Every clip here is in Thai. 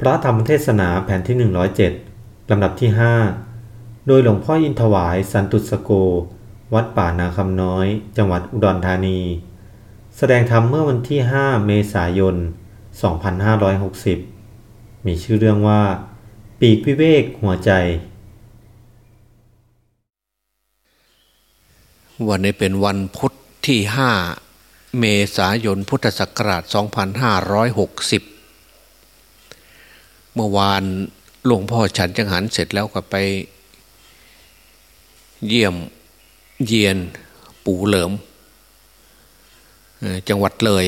พระธรรมเทศนาแผ่นที่ 107 ลำดับที่ 5 โดยหลวงพ่ออินทวายสันตุสโก วัดป่านาคำน้อย จังหวัดอุดรธานี แสดงธรรมเมื่อวันที่ 5 เมษายน 2560 มีชื่อเรื่องว่า ปีกวิเวกหัวใจ วันนี้เป็นวันพุทธที่ 5 เมษายนพุทธศักราช 2560 เมื่อวานหลวงพ่อฉันจังหันเสร็จแล้วก็ไป เยี่ยมเยียนปู่เหลิมจังหวัดเลย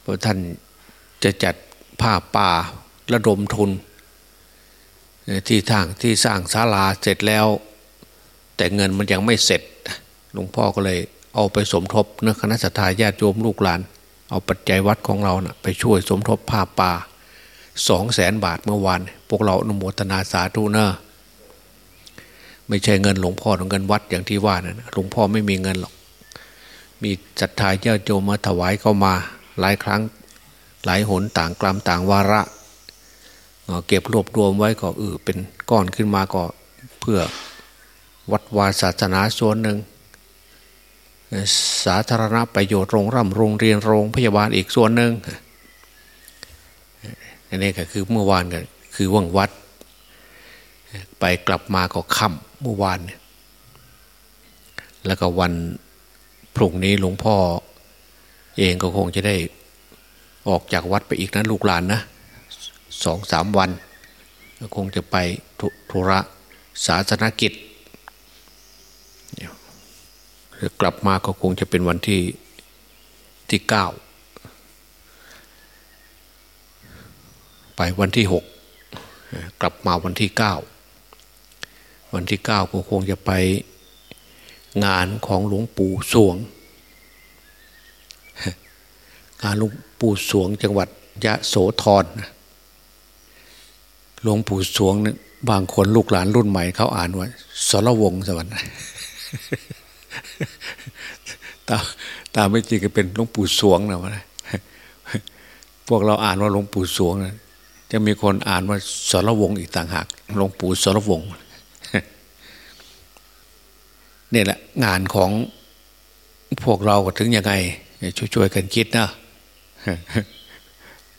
เพราะท่านจะจัดผ้าป่าระดมทุน ที่ทางที่สร้างศาลาเสร็จแล้ว แต่เงินมันยังไม่เสร็จหลวงพ่อก็เลยเอาไปสมทบเนื้อคณะสัตยาญาติโยมลูกหลาน เอาปัจจัยวัดของเรานะไปช่วยสมทบผ้าป่า สองแสนบาทเมื่อวาน พวกเราอนุโมทนาสาธุเนอะไม่ใช่เงินหลวงพ่อหรือเงินวัดอย่างที่ว่านะหลวงพ่อไม่มีเงินหรอก มีศรัทธาญาติโยมมาถวายเข้ามา หลายครั้งหลายหนต่างกลัมต่างวาระเก็บรวบรวมไว้ก็เออเป็นก้อนขึ้นมาก็เพื่อวัดวาศาสนาส่วนหนึ่ง สาธารณประโยชน์โรงร่ำโรงเรียนโรงพยาบาลอีกส่วนหนึ่ง อันนี้ก็คือเมื่อวานกันคือว่างวัด ไปกลับมาก็ค่ำเมื่อวานเนี่ยแล้วก็วันพรุ่งนี้หลวงพ่อ เองก็คงจะได้ออกจากวัดไปอีกนะลูกหลานนะสองสามวันก็คงจะไปธุระศาสนกิจกลับมาก็คงจะเป็นวันที่ที่เก้า ไปวันที่หกกลับมาวันที่เก้าวันที่เก้าก็คงจะไปงานของหลวงปู่สวง งานหลวงปู่สวงจังหวัดยะโสธรหลวงปู่สวงเนี่ยบางคนลูกหลานรุ่นใหม่เขาอ่านว่าสรวงสวรรค์ตาตาไม่จริงก็เป็นหลวงปู่สวงนะวะพวกเราอ่านว่าหลวงปู่สวงนะ จะมีคนอ่านว่าสรวงอีกต่างหากหลวงปู่สรวงนี่แหละงานของพวกเราก็ถึงยังไง ช่วยๆกันคิดนะ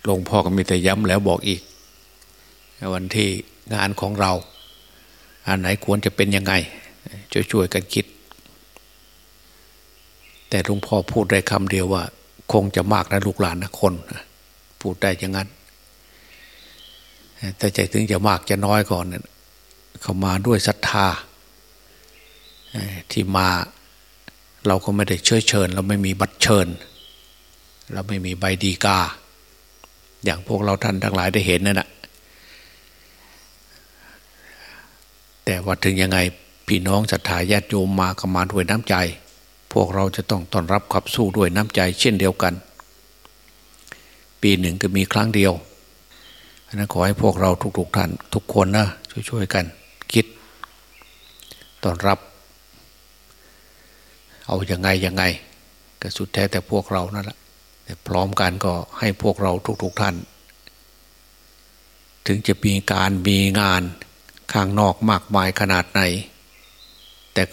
หลวงพ่อก็มีแต่ย้ำแล้วบอกอีก วันที่งานของเรา อันไหนควรจะเป็นยังไง ช่วยๆกันคิด แต่หลวงพ่อพูดได้คำเดียวว่า คงจะมากนะลูกหลานนะคน พูดได้อย่างนั้น แต่ใจถึงจะมากจะน้อยก่อนเนี่ยเขามาด้วยศรัทธาที่มาเราก็ไม่ได้เชิญเชิญ เราไม่มีบัตรเชิญ เราไม่มีใบดีกา อย่างพวกเราท่านทั้งหลายได้เห็นนั่นแหะแต่ว่าถึงยังไงพี่น้องศรัทธาญาติโยมมาก็มาด้วยน้ำใจ พวกเราจะต้องต้อนรับขับสู้ด้วยน้ำใจ เช่นเดียวกัน ปีหนึ่งก็มีครั้งเดียว นั้นขอให้พวกเราทุกๆท่าน ทุกคนนะช่วยๆกัน คิดต้อนรับ เอาอยัางไงยังไง ก็สุดแท้แต่พวกเรานั่นแหละแต่พร้อมกันก็ให้พวกเราทุก ๆท่าน ถึงจะมีการมีงานข้างนอกมากมายขนาดไหน แต่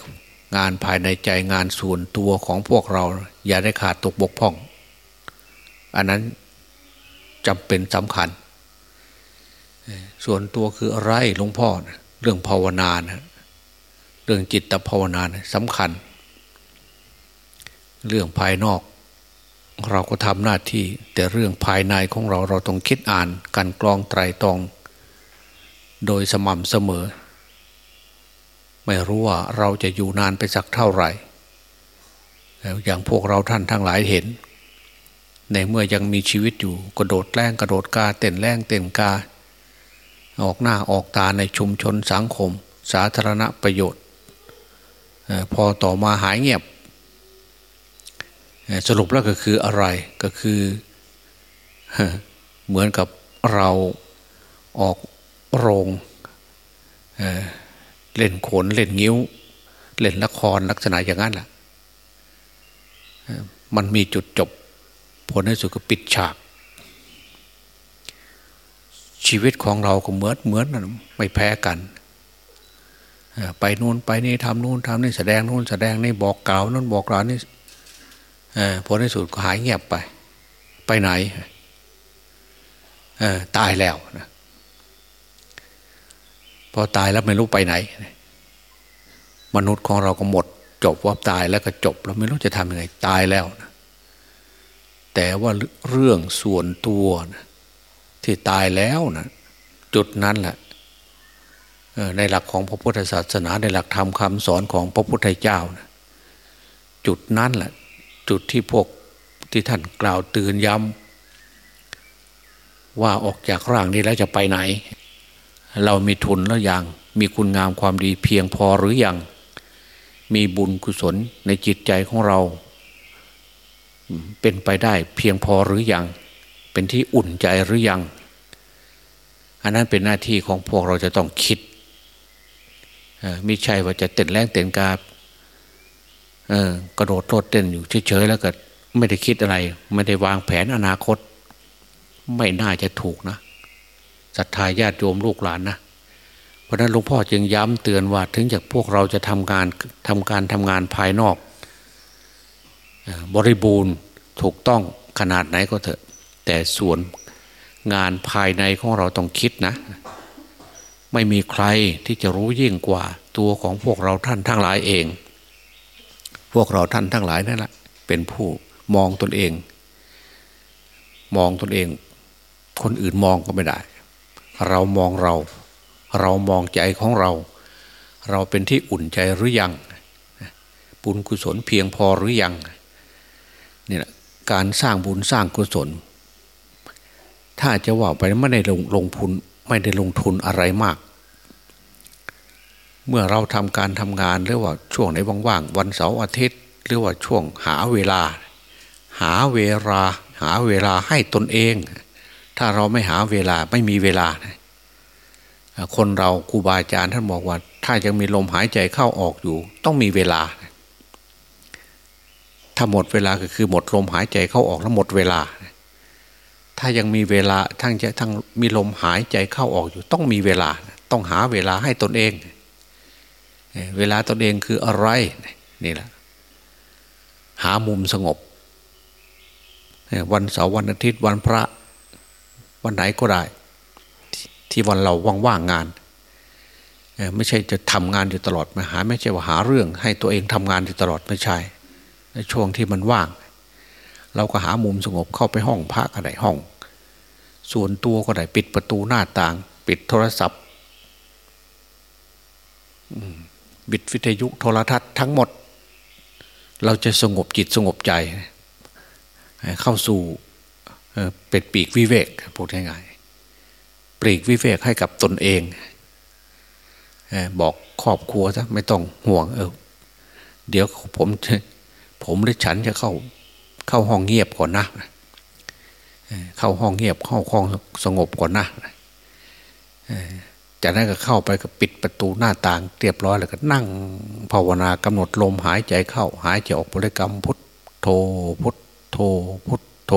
งานภายในใจงานส่วนตัวของพวกเรา อย่าได้ขาดตกบกพร่อง อันนั้นจำเป็นสำคัญ ส่วนตัวคืออะไรหลวงพ่อเรื่องภาวนานะเรื่องจิตภาวนาสำคัญ เรื่องภายนอก เราก็ทำหน้าที่ แต่เรื่องภายในของเราเราต้องคิดอ่านกันกรองไตรตอง โดยสม่ำเสมอ ไม่รู้ว่าเราจะอยู่นานไปสักเท่าไหร่อย่างพวกเราท่านทั้งหลายเห็น ในเมื่อยังมีชีวิตอยู่กระโดดแรงกระโดดกาเต้นแรงเต้นกา ออกหน้าออกตาในชุมชนสังคม สาธารณประโยชน์พอต่อมาหายเงียบ สรุปแล้วก็คืออะไรก็คือเหมือนกับเราออกโรงเเล่นโขนเล่นงิ้ว เล่นละครลักษณะอย่างนั้นแหละมันมีจุดจบ ผลในสุดก็ปิดฉาก ชีวิตของเราก็เหมือนเหมือนไม่แพ้กันไปนู่นไปนี่ทำนู่นทำนี่แสดงนู่นแสดงนี่บอกกล่าวนู่นบอกกล่าวนี่ผลในสุดก็หายเงียบไป ไปไหนตายแล้วนะพอตายแล้วไม่รู้ไปไหน มนุษย์ของเราก็หมด จบว่าตายแล้วก็จบเราไม่รู้จะทำยังไงตายแล้วนะแต่ว่าเรื่องส่วนตัวนะ ที่ตายแล้วนะจุดนั้นแหละในหลักของพระพุทธศาสนาในหลักธรรมคำสอนของพระพุทธเจ้านะจุดนั้นแหละ จุดที่พวกที่ท่านกล่าวเตือนย้ำว่าออกจากร่างนี้แล้วจะไปไหน เรามีทุนแล้วยังมีคุณงามความดีเพียงพอหรือยังมีบุญกุศลในจิตใจของเรา เป็นไปได้เพียงพอหรือยัง เป็นที่อุ่นใจหรือยัง อันนั้นเป็นหน้าที่ของพวกเราจะต้องคิดม่ใช่ว่าจะเต้นแรงเต้นกาบกระโดดโลดเต้นอยู่เฉยๆแล้วก็ไม่ได้คิดอะไร ไม่ได้วางแผนอนาคต ไม่น่าจะถูกนะศรัทธาญาติโยมลูกหลานนะเพราะนั้นหลวงพ่อจึงย้ำเตือนว่า ถึงจากพวกเราจะทำงานทำการทำงานภายนอก บริบูรณ์ถูกต้องขนาดไหนก็เถอะ แต่ส่วนงานภายในของเราต้องคิดนะ ไม่มีใครที่จะรู้ยิ่งกว่า ตัวของพวกเราท่านทั้งหลายเอง พวกเราท่านทั้งหลายนั่นแหละเป็นผู้มองตนเอง มองตนเอง คนอื่นมองก็ไม่ได้ เรามองเรา เรามองใจของเรา เราเป็นที่อุ่นใจหรือยังบุญกุศลเพียงพอหรือยังเนี่แหละการสร้างบุญสร้างกุศล ถ้าจะว่าไปไม่ได้ลงลงทุนไม่ได้ลงทุนอะไรมาก เมื่อเราทำการทำงานหรือว่าช่วงไหนว่างๆวันเสาร์อาทิตย์ หรือว่าช่วงหาเวลา หาเวลา หาเวลาให้ตนเอง ถ้าเราไม่หาเวลาไม่มีเวลา คนเราครูบาอาจารย์ท่านบอกว่า ถ้ายังมีลมหายใจเข้าออกอยู่ ต้องมีเวลา ถ้าหมดเวลาก็คือหมดลมหายใจเข้าออกแล้วหมดเวลา ถ้ายังมีเวลาทั้งจะทั้งมีลมหายใจเข้าออกอยู่ ต้องมีเวลา ต้องหาเวลาให้ตนเอง เวลาตนเองคืออะไรนี่แหละหามุมสงบ วันเสาร์วันอาทิตย์วันพระ วันไหนก็ได้ ที่วันเราว่างๆงาน ไม่ใช่จะทำงานอยู่ตลอดมาหา ไม่ใช่ว่าหาเรื่อง ให้ตัวเองทำงานอยู่ตลอดไม่ใช่ในช่วงที่มันว่าง เราก็หามุมสงบเข้าไปห้องพักก็ได้ห้อง ส่วนตัวก็ได้ปิดประตูหน้าต่าง ปิดโทรศัพท์บิดวิทยุโทรทัศน์ทั้งหมด เราจะสงบจิตสงบใจ เข้าสู่เป็นปีกวิเวกพูดง่ายๆปีกวิเวกให้กับตนเองบอกครอบครัวซะไม่ต้องห่วง เออ เดี๋ยวผมผมหรือฉันจะเข้าเข้าห้องเงียบก่อนนะ เข้าห้องเงียบเข้าห้องสงบก่อนนะจากนั้นก็เข้าไปก็ปิดประตูหน้าต่างเรียบร้อยแล้วก็นั่งภาวนากำหนดลมหายใจเข้า หายใจออกบริกรรมพุทโธพุทโธพุทโธ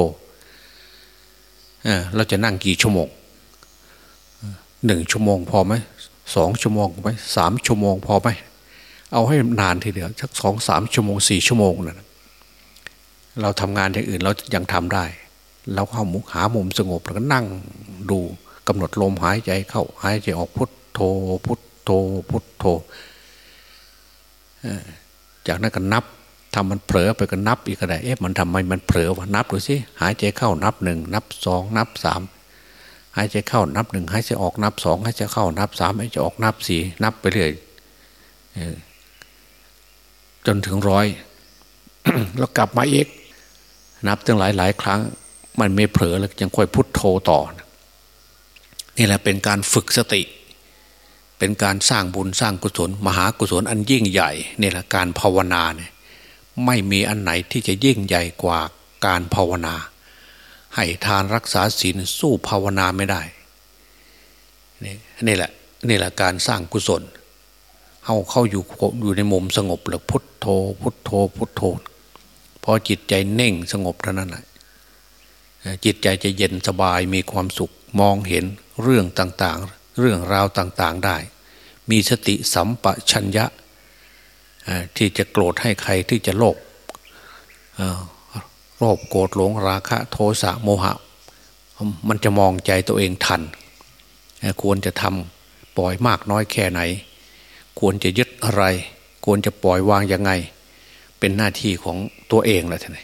เราจะนั่งกี่ชั่วโมงหนึ่งชั่วโมงพอไหมสองชั่วโมงไหมสามชั่วโมงพอไหมเอาให้นานทีเดียวสักสองสามชั่วโมงสี่ชั่วโมงนะเราทำงานอย่างอื่นเรายังทำได้ เราเข้ามุกหามุมสงบแล้วก็นั่งดูกำหนดลมหายใจเข้าหายใจออกพุทโธพุทโธพุทโธจากนั้นก็นับทำมันเผลอไปก็นับอีกก็ได้เอ๊ะมันทำไมมันเผลอวะนับดูสิหายใจเข้านับหนึ่งนับสองนับสามหายใจเข้านับหนึ่งหายใจออกนับสองหายใจเข้านับสามหายใจออกนับสี่นับไปเรื่อยจนถึงร้อยแล้วกลับมาอีกนับตั้งหลายหลายครั้ง มันไม่เผลอแล้วยังค่อยพุทโธต่อ นี่แหละเป็นการฝึกสติ เป็นการสร้างบุญสร้างกุศล มหากุศลอันยิ่งใหญ่นี่แหละการภาวนาเนี่ยไม่มีอันไหนที่จะยิ่งใหญ่กว่าการภาวนา ให้ทานรักษาศีลสู้ภาวนาไม่ได้นี่นี่แหละนี่แหละการสร้างกุศลเข้าเข้าอยู่อยู่ในมุมสงบหรือพุทโธพุทโธพุทโธพอจิตใจเน่งสงบเท่านั้นแหละ จิตใจจะเย็นสบายมีความสุขมองเห็นเรื่องต่างๆ เรื่องราวต่างๆได้ มีสติสัมปชัญญะที่จะโกรธให้ใครที่จะโลภโลภโกรธหลงราคะโทสะโมหะ มันจะมองใจตัวเองทัน ควรจะทำปล่อยมากน้อยแค่ไหน ควรจะยึดอะไร ควรจะปล่อยวางยังไง เป็นหน้าที่ของตัวเองแหละท่าน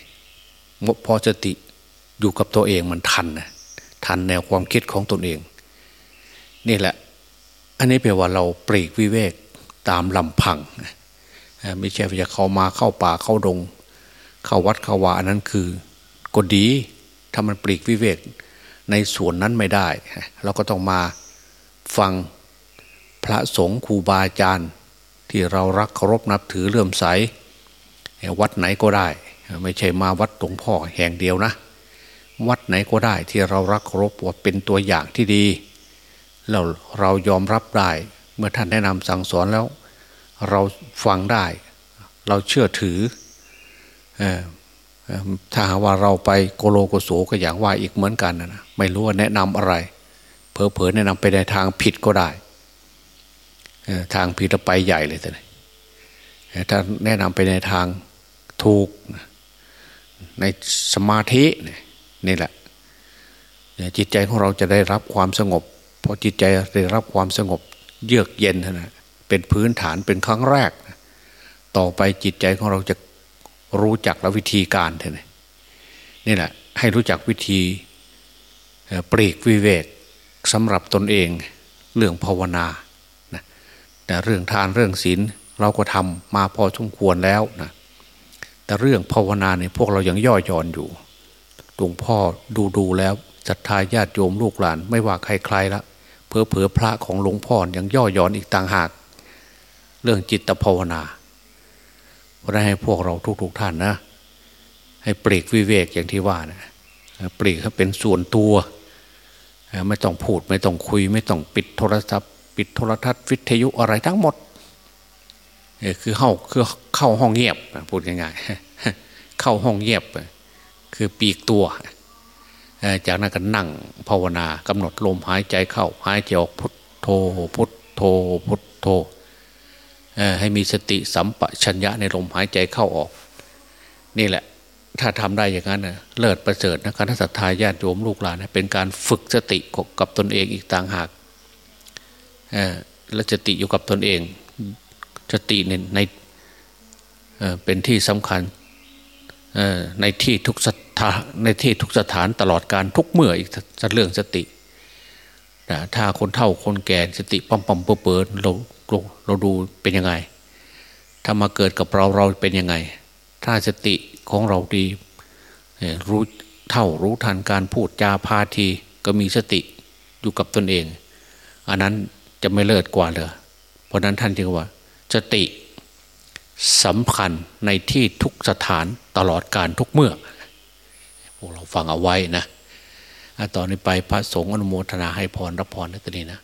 พอสติ อยู่กับตัวเองมันทันนะทันแนวความคิดของตนเอง นี่แหละ อันนี้แปลว่าเราปรีกวิเวกตามลำพังไม่ใช่จะเข้ามาเข้าป่าเข้าดง เข้าวัดเข้าวาอันนั้นคือก็ดีถ้ามันปลีกวิเวกในส่วนนั้นไม่ได้ เราก็ต้องมาฟังพระสงฆ์ครูบาอาจารย์ที่เรารักเคารพนับถือเลื่อมใสวัดไหนก็ได้ ไม่ใช่มาวัดหลวงพ่อแห่งเดียวนะ วัดไหนก็ได้ที่เรารักเคารพว่าเป็นตัวอย่างที่ดี เราเรายอมรับได้ เมื่อท่านแนะนำสั่งสอนแล้ว เราฟังได้ เราเชื่อถือถ้าหาว่าเราไปโกโลโกโสก็อย่างว่าอีกเหมือนกันนะไม่รู้ว่าแนะนำอะไรเผลอๆแนะนำไปในทางผิดก็ได้ทางผิดไปใหญ่เลยแต่ถ้าแนะนำไปในทางถูกในสมาธินี่ นี่แหละจิตใจของเราจะได้รับความสงบพอจิตใจได้รับความสงบเยือกเย็นนะเป็นพื้นฐานเป็นครั้งแรก ต่อไปจิตใจของเราจะรู้จักและวิธีการเท่านี้นี่แหละให้รู้จักวิธีปรีกวิเวกสำหรับตนเองเรื่องภาวนานะแต่เรื่องทานเรื่องศีลเราก็ทำมาพอสมควรแล้วนะแต่เรื่องภาวนาเนี่ยพวกเรายังย่อหย่อนอยู่ หลวงพ่อดูดูแล้วศรัทธาญาติโยมลูกหลาน ไม่ว่าใครๆละเพอเพอพระของหลวงพ่อยังย่อหย่อนอีกต่างหาก เรื่องจิตภาวนาเพราะนั้นให้พวกเราทุกๆทท่านนะ ให้ปลีกวิเวกอย่างที่ว่านะปลีกให้เป็นส่วนตัว ไม่ต้องพูดไม่ต้องคุย ไม่ต้องปิดโทรศัพท์ ปิดโทรทัศน์วิทยุอะไรทั้งหมดคือเข้าคือเข้าห้องเงียบพูดง่ายๆเข้าห้องเงียบ คือปีกตัว จากนั้นก็นั่งภาวนากำหนดลมหายใจเข้า หายใจออกพุทโธพุทโธพุทโธให้มีสติสัมปชัญญะในลมหายใจเข้าออก นี่แหละ ถ้าทำได้อย่างนั้นนะเลิศประเสริฐนะคณะสัตยาญาติโยมลูกหลานนะเป็นการฝึกสติกับตนเองอีกต่างหากและสติอยู่กับตนเองสติในในเป็นที่สำคัญ ในที่ทุกสถานในที่ทุกสถานตลอดการทุกเมื่ออีกเรื่องสติถ้าคนเฒ่าคนแก่สติปั๊มปั๊มเปิดเปิดเราเราเราดูเป็นยังไง ถ้ามาเกิดกับเราเราเป็นยังไง ถ้าสติของเราดีรู้เท่ารู้ทันการพูดจาพาทีก็มีสติอยู่กับตนเอง อันนั้นจะไม่เลิศกว่าเลยเพราะนั้นท่านจึงว่า สติ สำคัญในที่ทุกสถานตลอดการทุกเมื่อ พวกเราฟังเอาไว้นะ ตอนนี้ไปพระสงฆ์อนุโมทนาให้พรรับพรในตอนนี้นะ